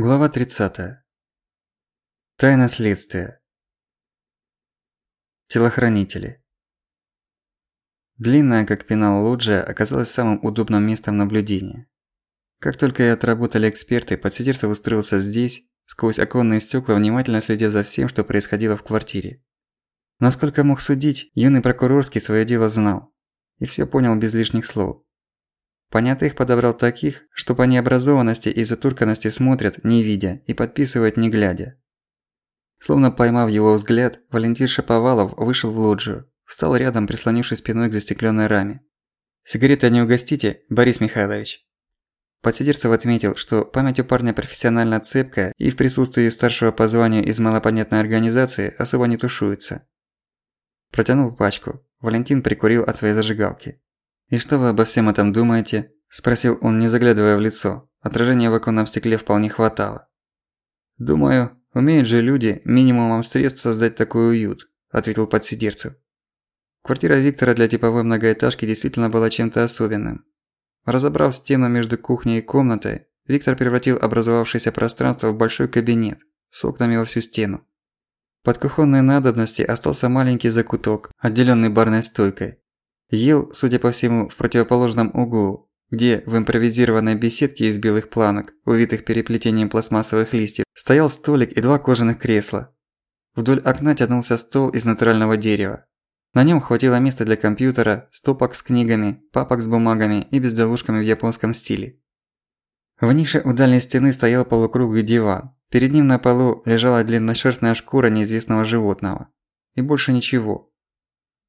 Глава 30. Тайна следствия. Телохранители. Длинная, как пенал лоджия, оказалась самым удобным местом наблюдения. Как только и отработали эксперты, подсидерцев устроился здесь, сквозь оконные стекла, внимательно следя за всем, что происходило в квартире. Насколько мог судить, юный прокурорский своё дело знал. И всё понял без лишних слов. Понятых подобрал таких, что по необразованности и затурканности смотрят, не видя, и подписывают, не глядя. Словно поймав его взгляд, Валентин Шаповалов вышел в лоджию, встал рядом, прислонившись спиной к застеклённой раме. «Сигареты не угостите, Борис Михайлович?» Подсидерцев отметил, что память у парня профессионально цепкая и в присутствии старшего по званию из малопонятной организации особо не тушуется. Протянул пачку. Валентин прикурил от своей зажигалки. «И что вы обо всем этом думаете?» – спросил он, не заглядывая в лицо. Отражения в оконном стекле вполне хватало. «Думаю, умеют же люди минимумом средств создать такой уют», – ответил подсидерцев. Квартира Виктора для типовой многоэтажки действительно была чем-то особенным. Разобрав стену между кухней и комнатой, Виктор превратил образовавшееся пространство в большой кабинет с окнами во всю стену. Под кухонной надобности остался маленький закуток, отделённый барной стойкой, Ел, судя по всему, в противоположном углу, где в импровизированной беседке из белых планок, увитых переплетением пластмассовых листьев, стоял столик и два кожаных кресла. Вдоль окна тянулся стол из натурального дерева. На нем хватило места для компьютера, стопок с книгами, папок с бумагами и безделушками в японском стиле. В нише у дальней стены стоял полукруглый диван. Перед ним на полу лежала длинношерстная шкура неизвестного животного. И больше ничего.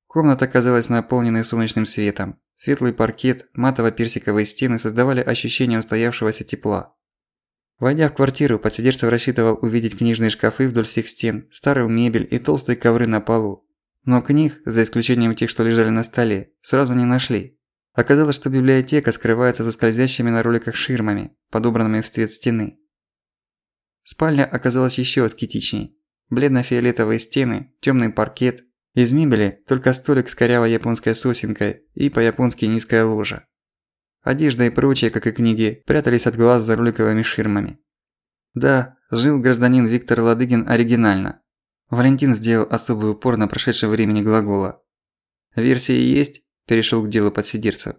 Комната казалась наполненной солнечным светом. Светлый паркет, матово-персиковые стены создавали ощущение устоявшегося тепла. Войдя в квартиру, подсидерцев рассчитывал увидеть книжные шкафы вдоль всех стен, старую мебель и толстые ковры на полу. Но книг, за исключением тех, что лежали на столе, сразу не нашли. Оказалось, что библиотека скрывается за скользящими на роликах ширмами, подобранными в цвет стены. Спальня оказалась еще аскетичней. Бледно-фиолетовые стены, темный паркет, из мебели только столик с корявой японской сосенкой и по-японски низкая ложа. Одежда и прочее, как и книги, прятались от глаз за роликовыми ширмами. Да, жил гражданин Виктор Ладыгин оригинально. Валентин сделал особый упор на прошедшем времени глагола. «Версии есть?» – перешел к делу подсидерцев.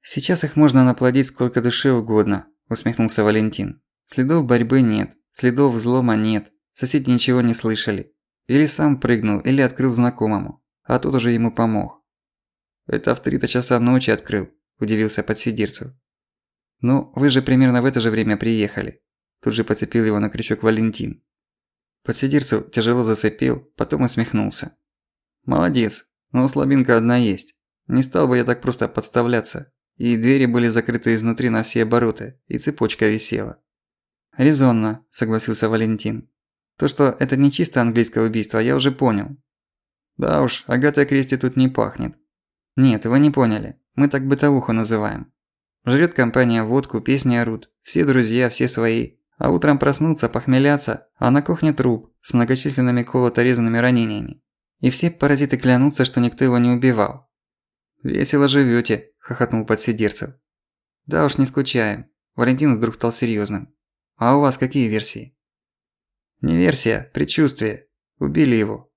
«Сейчас их можно наплодить сколько душе угодно», – усмехнулся Валентин. «Следов борьбы нет, следов взлома нет, соседи ничего не слышали. Или сам прыгнул, или открыл знакомому. А тут уже ему помог. «Это в три-то часа ночи открыл», – удивился подсидирцев. «Ну, вы же примерно в это же время приехали». Тут же подцепил его на крючок Валентин. Подсидирцев тяжело зацепил, потом усмехнулся. «Молодец, но слабинка одна есть. Не стал бы я так просто подставляться. И двери были закрыты изнутри на все обороты, и цепочка висела». «Резонно», – согласился Валентин. То, что это не чисто английское убийство, я уже понял. Да уж, Агата Кристи тут не пахнет. Нет, вы не поняли. Мы так бытовуху называем. Жрет компания водку, песни орут. Все друзья, все свои. А утром проснуться, похмеляться, а на кухне труп с многочисленными колото-резанными ранениями. И все паразиты клянутся, что никто его не убивал. «Весело живёте», – хохотнул подсидерцев. «Да уж, не скучаем». Валентин вдруг стал серьёзным. «А у вас какие версии?» Не версия, предчувствие. Убили его.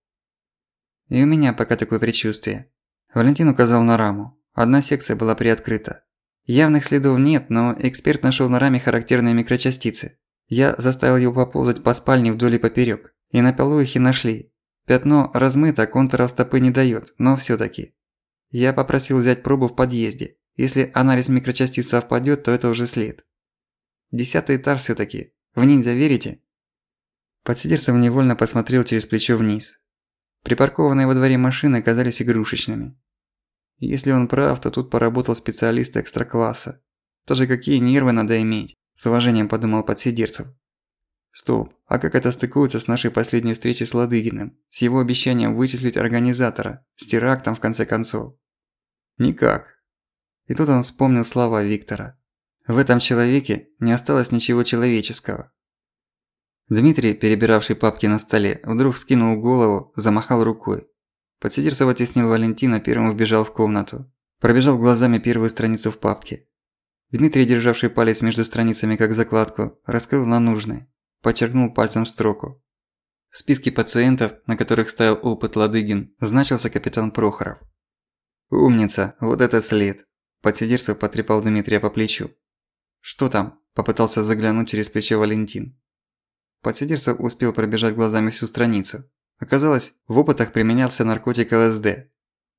И у меня пока такое предчувствие. Валентин указал на раму. Одна секция была приоткрыта. Явных следов нет, но эксперт нашел на раме характерные микрочастицы. Я заставил его поползать по спальне вдоль и поперёк. И на полу их и нашли. Пятно размыто, контуров стопы не даёт, но всё-таки. Я попросил взять пробу в подъезде. Если анализ микрочастиц совпадёт, то это уже след. Десятый этаж всё-таки. В ниндзя верите? Подсидерцев невольно посмотрел через плечо вниз. Припаркованные во дворе машины казались игрушечными. Если он прав, то тут поработал специалист экстра-класса. Тоже какие нервы надо иметь, с уважением подумал Подсидерцев. Стоп, а как это стыкуется с нашей последней встречей с Ладыгиным? С его обещанием вычислить организатора, с терактом в конце концов? Никак. И тут он вспомнил слова Виктора. В этом человеке не осталось ничего человеческого. Дмитрий, перебиравший папки на столе, вдруг вскинул голову, замахал рукой. Подсидерцев оттеснил Валентина, первым вбежал в комнату. Пробежал глазами первую страницу в папке. Дмитрий, державший палец между страницами как закладку, раскрыл на нужное, подчеркнул пальцем строку. В списке пациентов, на которых ставил опыт Ладыгин, значился капитан Прохоров. «Умница, вот это след!» Подсидерцев потрепал Дмитрия по плечу. «Что там?» – попытался заглянуть через плечо Валентин. Подсидерцев успел пробежать глазами всю страницу. Оказалось, в опытах применялся наркотик ЛСД.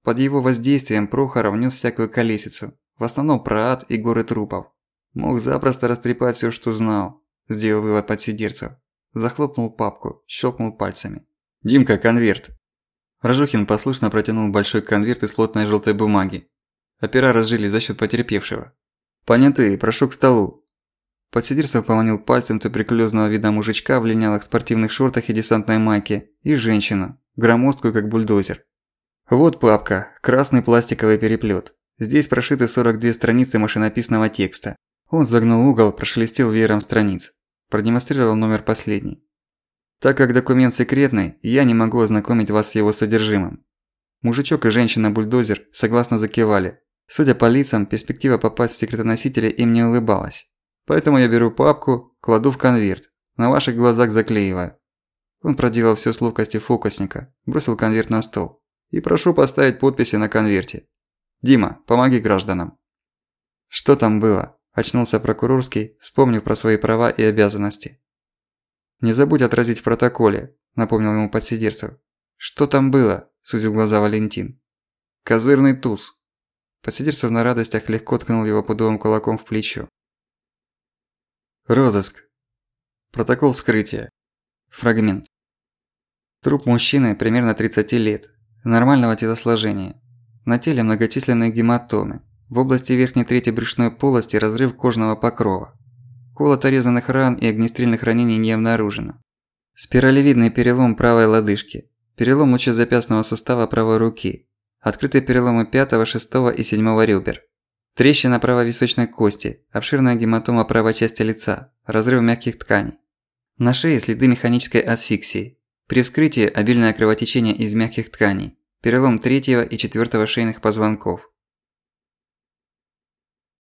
Под его воздействием Прохоров нес всякую колесицу, в основном про ад и горы трупов. Мог запросто растрепать все, что знал, сделал вывод подсидерцев. Захлопнул папку, щелкнул пальцами. «Димка, конверт!» Рожухин послушно протянул большой конверт из плотной желтой бумаги. Опера разжили за счет потерпевшего. «Понятые, прошу к столу». Подсидерцев поманил пальцем то приклёзного вида мужичка в линялых спортивных шортах и десантной майке, и женщину, громоздкую как бульдозер. Вот папка, красный пластиковый переплет. Здесь прошиты 42 страницы машинописного текста. Он загнул угол, прошелестел веером страниц. Продемонстрировал номер последний. Так как документ секретный, я не могу ознакомить вас с его содержимым. Мужичок и женщина-бульдозер согласно закивали. Судя по лицам, перспектива попасть в секретоносители им не улыбалась. Поэтому я беру папку, кладу в конверт, на ваших глазах заклеиваю. Он проделал всё с ловкостью фокусника, бросил конверт на стол. И прошу поставить подписи на конверте. Дима, помоги гражданам. Что там было? Очнулся прокурорский, вспомнив про свои права и обязанности. «Не забудь отразить в протоколе», – напомнил ему подсидерцев. «Что там было?» – сузил глаза Валентин. «Козырный туз». Подсидерцев на радостях легко ткнул его пудовым кулаком в плечо. Розыск. Протокол вскрытия. Фрагмент. Труп мужчины примерно 30 лет, нормального телосложения. На теле многочисленные гематомы. В области верхней трети брюшной полости разрыв кожного покрова. Колото-резанных ран и огнестрельных ранений не обнаружено. Спиралевидный перелом правой лодыжки. Перелом лучезапястного сустава правой руки. Открытые переломы 5, 6 и 7 ребер. Трещина правой височной кости, обширная гематома правой части лица, разрыв мягких тканей. На шее следы механической асфиксии. При вскрытии обильное кровотечение из мягких тканей, перелом третьего и четвертого шейных позвонков.